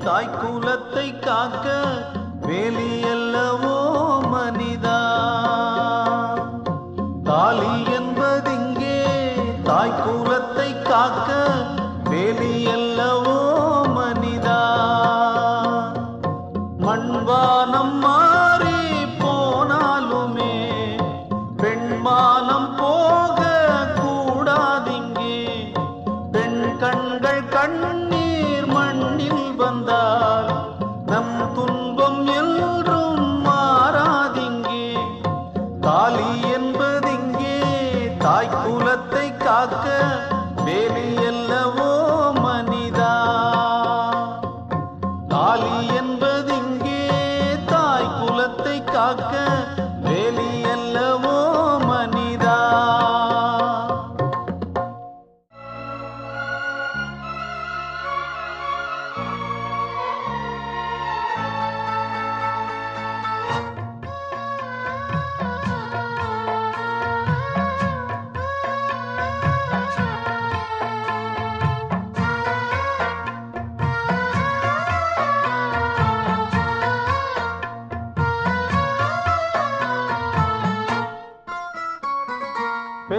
தாய் குலத்தை காக்க வேலியல்லவோ மனிதா? தாலி என்பதிங்கே தாய் குலத்தை காக்க வேலி தாலி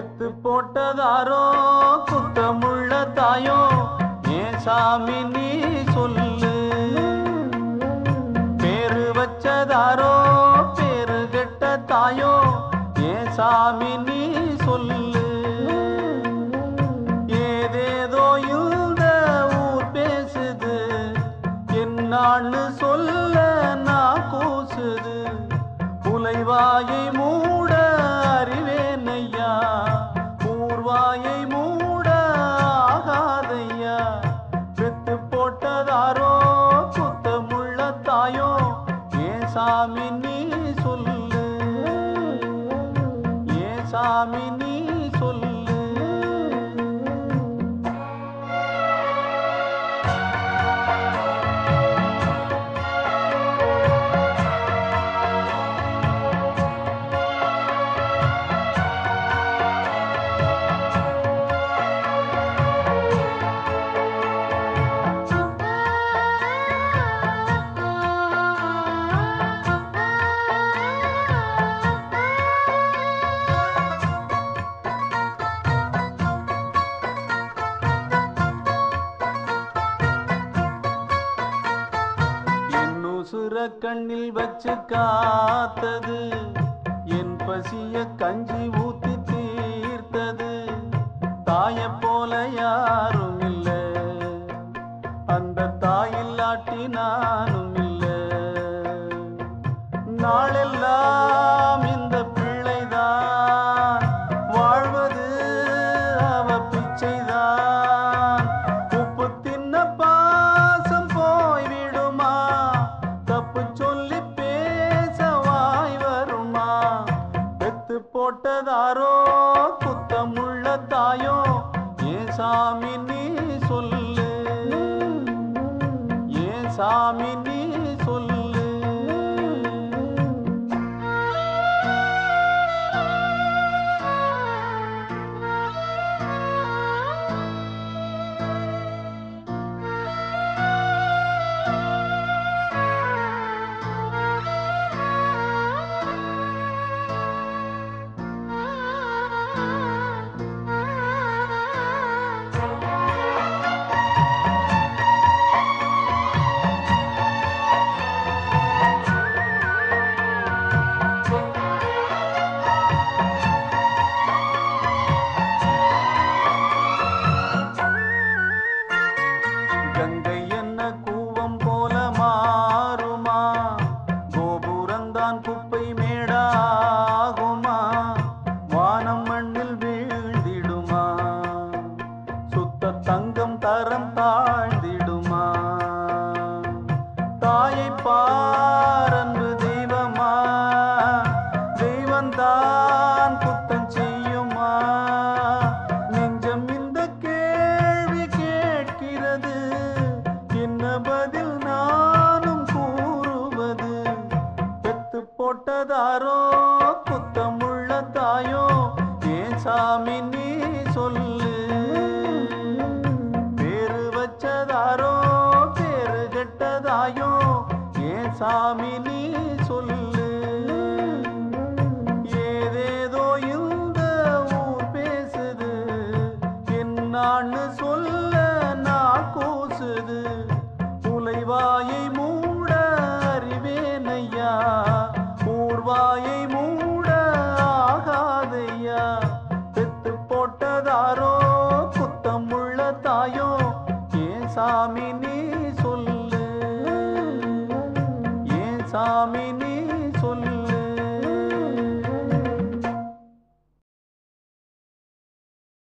பெத்து போட்டதாரோ குத்தமுள்ள தாயோ ஏன் சாமி நீ சொல்லு? பேரு வச்சதாரோ பேரு கெட்ட தாயோ ஏன் சாமி நீ சொல்லு? ஏதேதோ இந்த ஊர் பேசுது என்னான்னு சொல்ல நான் கூசுது. புலைவாயை ஏன் கண்ணில் வச்சு காத்தது. என் பசிய கஞ்சி ஊத்தி தீர்த்தது. தாய போல யாரும் இல்லை. அந்த தாயில்லாட்டி நானும் இல்லை. நாளெல்லாம் பாரன்பு தெய்வமா? தெய்வந்தான் குத்தம் செய்யுமா? நெஞ்சம் இந்த கேள்வி கேட்கிறது. என்ன பதில் நானும் கூறுவது? பெத்து போட்டதாரோ குத்தமுள்ள தாயோ? ஏன் சாமி நீ சொல்ல. சாமி நீ சொல்லு. ஏதேதோ இந்த ஊர் பேசுது. என்னான்னு சொல்ல நான் கூசுது. உலைவாயை மூட அறிவேனையா? ஊர்வாயை மூட ஆகாதையா? பெத்து போட்டதாரோ குத்தம் உள்ள தாயோ? ஏ சாமி நீ দামিনী